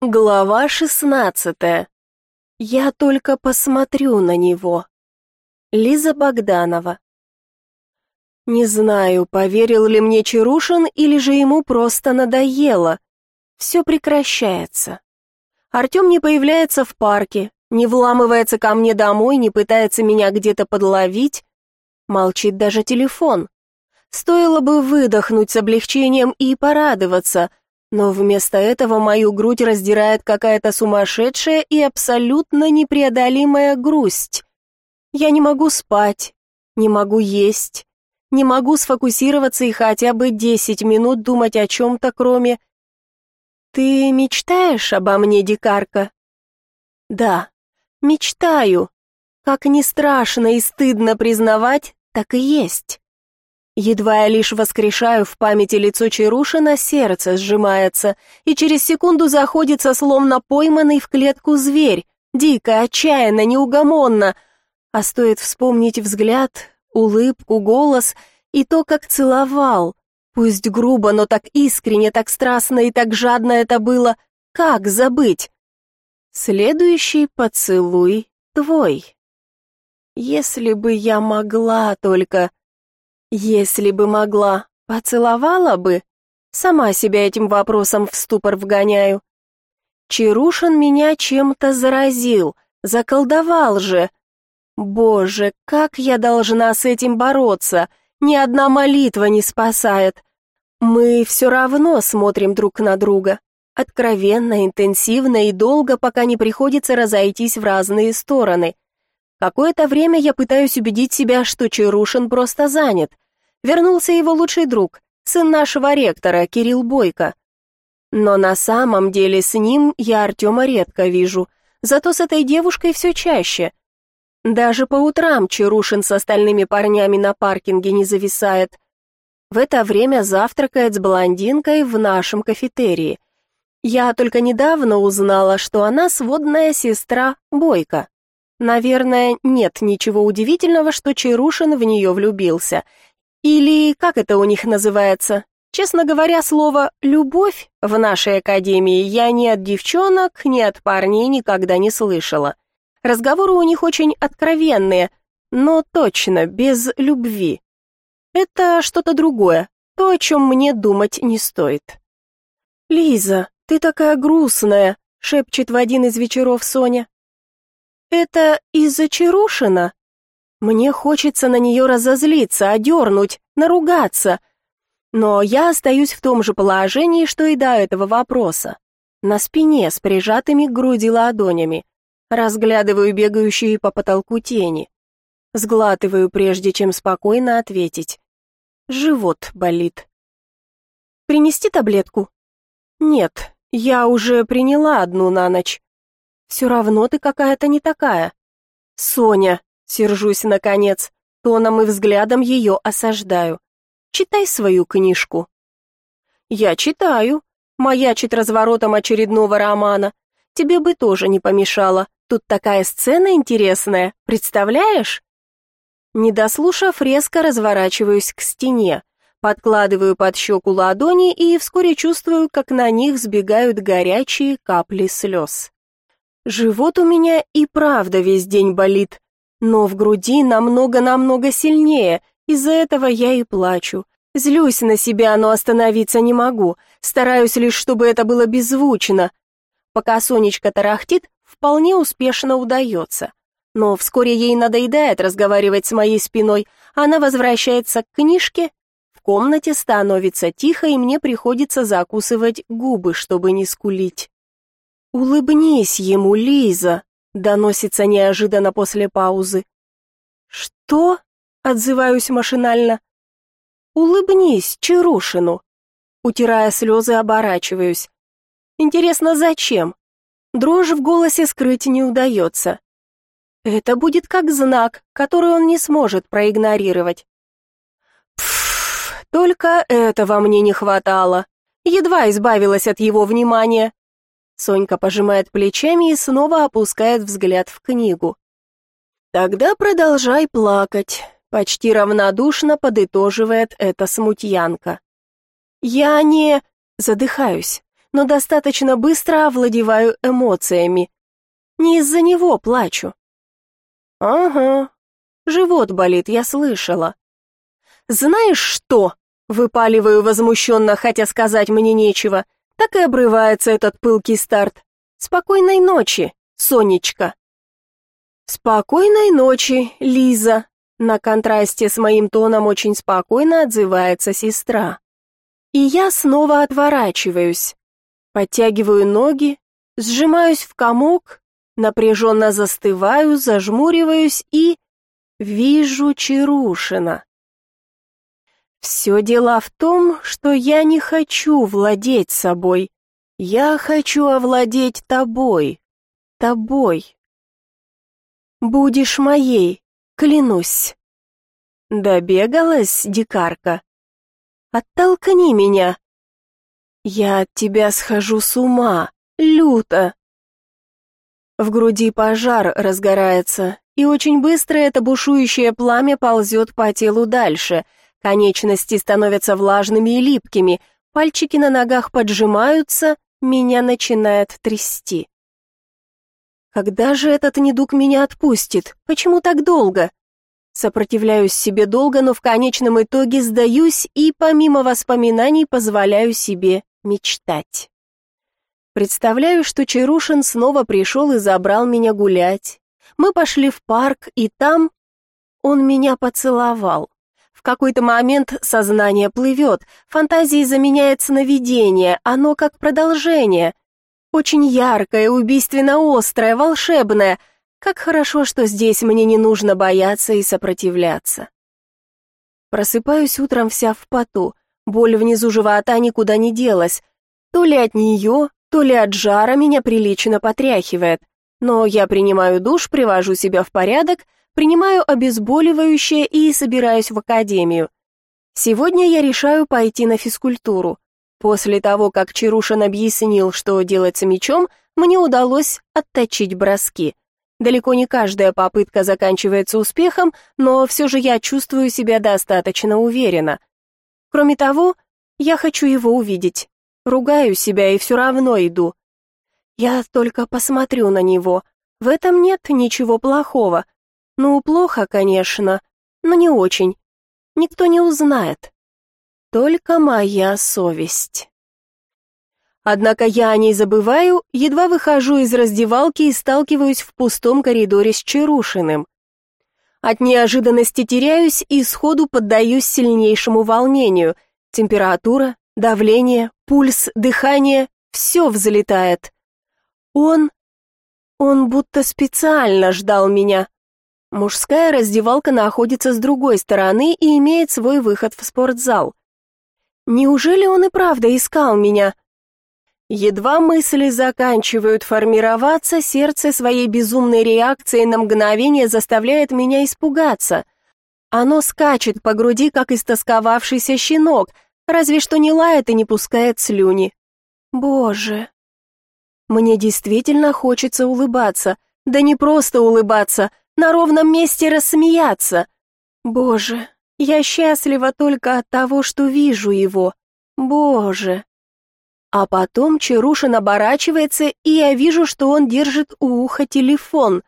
Глава шестнадцатая. Я только посмотрю на него. Лиза Богданова. Не знаю, поверил ли мне Чарушин или же ему просто надоело. Все прекращается. Артем не появляется в парке, не вламывается ко мне домой, не пытается меня где-то подловить. Молчит даже телефон. Стоило бы выдохнуть с облегчением и порадоваться, но вместо этого мою грудь раздирает какая-то сумасшедшая и абсолютно непреодолимая грусть. Я не могу спать, не могу есть, не могу сфокусироваться и хотя бы десять минут думать о чем-то, кроме... «Ты мечтаешь обо мне, дикарка?» «Да, мечтаю. Как не страшно и стыдно признавать, так и есть. Едва я лишь воскрешаю в памяти лицо Чарушина, сердце сжимается, и через секунду заходится словно пойманный в клетку зверь, дико, отчаянно, неугомонно. А стоит вспомнить взгляд, улыбку, голос и то, как целовал. Пусть грубо, но так искренне, так страстно и так жадно это было. Как забыть? Следующий поцелуй твой. Если бы я могла только... Если бы могла, поцеловала бы. Сама себя этим вопросом в ступор вгоняю. Чарушин меня чем-то заразил, заколдовал же. Боже, как я должна с этим бороться? Ни одна молитва не спасает. Мы все равно смотрим друг на друга. Откровенно, интенсивно и долго, пока не приходится разойтись в разные стороны. Какое-то время я пытаюсь убедить себя, что Чарушин просто занят. Вернулся его лучший друг, сын нашего ректора, Кирилл Бойко. Но на самом деле с ним я Артема редко вижу, зато с этой девушкой все чаще. Даже по утрам Чарушин с остальными парнями на паркинге не зависает. В это время завтракает с блондинкой в нашем кафетерии. Я только недавно узнала, что она сводная сестра Бойко. Наверное, нет ничего удивительного, что Чарушин в нее влюбился. Или как это у них называется? Честно говоря, слово «любовь» в нашей академии я ни от девчонок, ни от парней никогда не слышала. Разговоры у них очень откровенные, но точно без любви. Это что-то другое, то, о чем мне думать не стоит. «Лиза, ты такая грустная», — шепчет в один из вечеров Соня. Это из-за Чарушина? Мне хочется на нее разозлиться, одернуть, наругаться. Но я остаюсь в том же положении, что и до этого вопроса. На спине с прижатыми к груди ладонями. Разглядываю бегающие по потолку тени. Сглатываю, прежде чем спокойно ответить. Живот болит. Принести таблетку? Нет, я уже приняла одну на ночь. Все равно ты какая-то не такая. Соня, сержусь наконец, тоном и взглядом ее осаждаю. Читай свою книжку. Я читаю. Маячит разворотом очередного романа. Тебе бы тоже не помешало. Тут такая сцена интересная, представляешь? Не дослушав, резко разворачиваюсь к стене, подкладываю под щеку ладони и вскоре чувствую, как на них сбегают горячие капли слез. Живот у меня и правда весь день болит, но в груди намного-намного сильнее, из-за этого я и плачу. Злюсь на себя, но остановиться не могу, стараюсь лишь, чтобы это было беззвучно. Пока Сонечка тарахтит, вполне успешно удается. Но вскоре ей надоедает разговаривать с моей спиной, она возвращается к книжке, в комнате становится тихо, и мне приходится закусывать губы, чтобы не скулить. «Улыбнись ему, Лиза!» — доносится неожиданно после паузы. «Что?» — отзываюсь машинально. «Улыбнись Чарушину!» Утирая слезы, оборачиваюсь. «Интересно, зачем?» Дрожь в голосе скрыть не удается. Это будет как знак, который он не сможет проигнорировать. Пф, только этого мне не хватало. Едва избавилась от его внимания. Сонька пожимает плечами и снова опускает взгляд в книгу. Тогда продолжай плакать, почти равнодушно подытоживает эта смутьянка. Я не задыхаюсь. но достаточно быстро овладеваю эмоциями. Не из-за него плачу. Ага, живот болит, я слышала. Знаешь что? Выпаливаю возмущенно, хотя сказать мне нечего. Так и обрывается этот пылкий старт. Спокойной ночи, Сонечка. Спокойной ночи, Лиза. На контрасте с моим тоном очень спокойно отзывается сестра. И я снова отворачиваюсь. Подтягиваю ноги, сжимаюсь в комок, напряженно застываю, зажмуриваюсь и... Вижу Чарушина. Все дело в том, что я не хочу владеть собой. Я хочу овладеть тобой. Тобой. Будешь моей, клянусь. Добегалась, дикарка. Оттолкни меня. Я от тебя схожу с ума, люто. В груди пожар разгорается, и очень быстро это бушующее пламя ползет по телу дальше. Конечности становятся влажными и липкими, пальчики на ногах поджимаются, меня начинает трясти. Когда же этот недуг меня отпустит? Почему так долго? Сопротивляюсь себе долго, но в конечном итоге сдаюсь и помимо воспоминаний позволяю себе мечтать. Представляю, что Чарушин снова пришел и забрал меня гулять. Мы пошли в парк, и там он меня поцеловал. В какой-то момент сознание плывет, фантазии заменяет сновидение, оно как продолжение. Очень яркое, убийственно острое, волшебное. Как хорошо, что здесь мне не нужно бояться и сопротивляться. Просыпаюсь утром вся в поту. Боль внизу живота никуда не делась. То ли от нее, то ли от жара меня прилично потряхивает. Но я принимаю душ, привожу себя в порядок, принимаю обезболивающее и собираюсь в академию. Сегодня я решаю пойти на физкультуру. После того, как Чарушин объяснил, что делать с мячом, мне удалось отточить броски. Далеко не каждая попытка заканчивается успехом, но все же я чувствую себя достаточно уверенно. Кроме того, я хочу его увидеть. Ругаю себя и все равно иду. Я только посмотрю на него. В этом нет ничего плохого. Ну, плохо, конечно, но не очень. Никто не узнает. Только моя совесть. Однако я о ней забываю, едва выхожу из раздевалки и сталкиваюсь в пустом коридоре с Чарушиным. От неожиданности теряюсь и сходу поддаюсь сильнейшему волнению. Температура, давление, пульс, дыхание — все взлетает. Он... он будто специально ждал меня. Мужская раздевалка находится с другой стороны и имеет свой выход в спортзал. Неужели он и правда искал меня? Едва мысли заканчивают формироваться, сердце своей безумной реакцией на мгновение заставляет меня испугаться. Оно скачет по груди, как истосковавшийся щенок, разве что не лает и не пускает слюни. Боже, мне действительно хочется улыбаться, да не просто улыбаться, на ровном месте рассмеяться. Боже, я счастлива только от того, что вижу его. Боже. А потом Чарушин оборачивается, и я вижу, что он держит у уха телефон,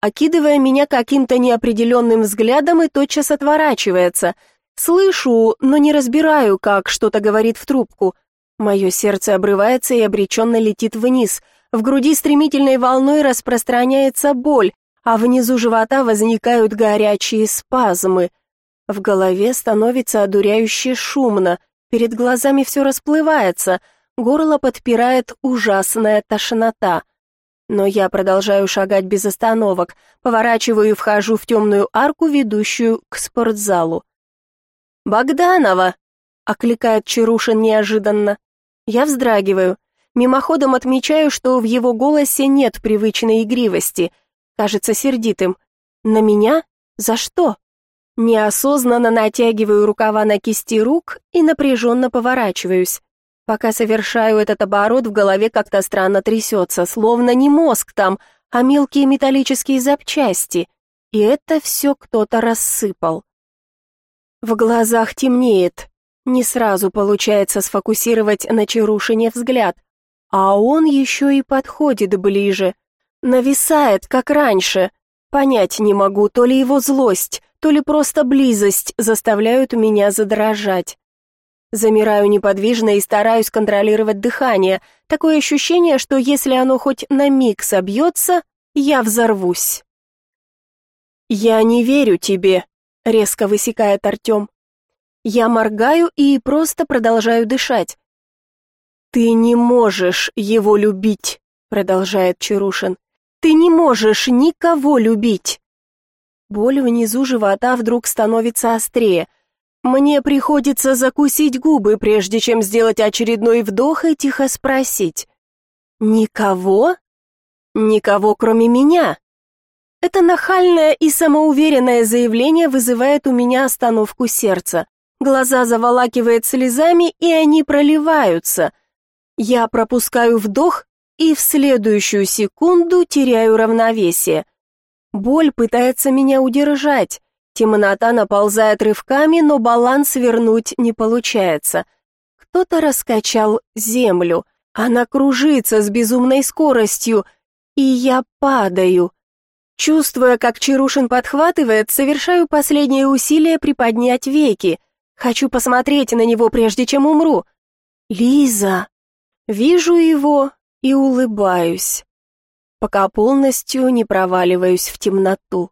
окидывая меня каким-то неопределенным взглядом и тотчас отворачивается. Слышу, но не разбираю, как что-то говорит в трубку. Мое сердце обрывается и обреченно летит вниз. В груди стремительной волной распространяется боль, а внизу живота возникают горячие спазмы. В голове становится одуряюще шумно, перед глазами все расплывается, горло подпирает ужасная тошнота. Но я продолжаю шагать без остановок, поворачиваю и вхожу в темную арку, ведущую к спортзалу. «Богданова!» — окликает Чарушин неожиданно. Я вздрагиваю. Мимоходом отмечаю, что в его голосе нет привычной игривости. Кажется сердитым. На меня? За что? Неосознанно натягиваю рукава на кисти рук и напряженно поворачиваюсь. Пока совершаю этот оборот, в голове как-то странно трясется, словно не мозг там, а мелкие металлические запчасти. И это все кто-то рассыпал. В глазах темнеет. Не сразу получается сфокусировать на Чарушине взгляд. А он еще и подходит ближе. Нависает, как раньше. Понять не могу, то ли его злость, то ли просто близость заставляют меня задрожать. Замираю неподвижно и стараюсь контролировать дыхание. Такое ощущение, что если оно хоть на миг собьется, я взорвусь. «Я не верю тебе», — резко высекает Артем. Я моргаю и просто продолжаю дышать. «Ты не можешь его любить», — продолжает Чарушин. «Ты не можешь никого любить». Боль внизу живота вдруг становится острее. Мне приходится закусить губы, прежде чем сделать очередной вдох и тихо спросить. «Никого? Никого, кроме меня?» Это нахальное и самоуверенное заявление вызывает у меня остановку сердца. Глаза заволакивает слезами, и они проливаются. Я пропускаю вдох и в следующую секунду теряю равновесие. Боль пытается меня удержать. Темнота наползает рывками, но баланс вернуть не получается. Кто-то раскачал землю. Она кружится с безумной скоростью, и я падаю. Чувствуя, как Чарушин подхватывает, совершаю последнее усилие приподнять веки. Хочу посмотреть на него, прежде чем умру. Лиза. Вижу его и улыбаюсь, пока полностью не проваливаюсь в темноту.